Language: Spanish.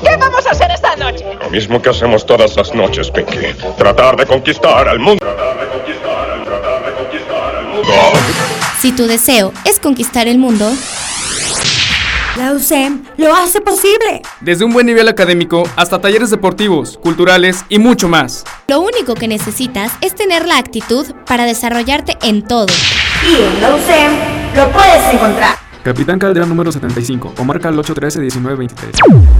¿Qué vamos a hacer esta noche? Lo mismo que hacemos todas las noches, Pinky. Tratar de conquistar al mundo. Si tu deseo es conquistar el mundo, la USEM lo hace posible. Desde un buen nivel académico hasta talleres deportivos, culturales y mucho más. Lo único que necesitas es tener la actitud para desarrollarte en todo. Y en la USEM lo puedes encontrar. Capitán Calderón número 75 o marca el 813-1923.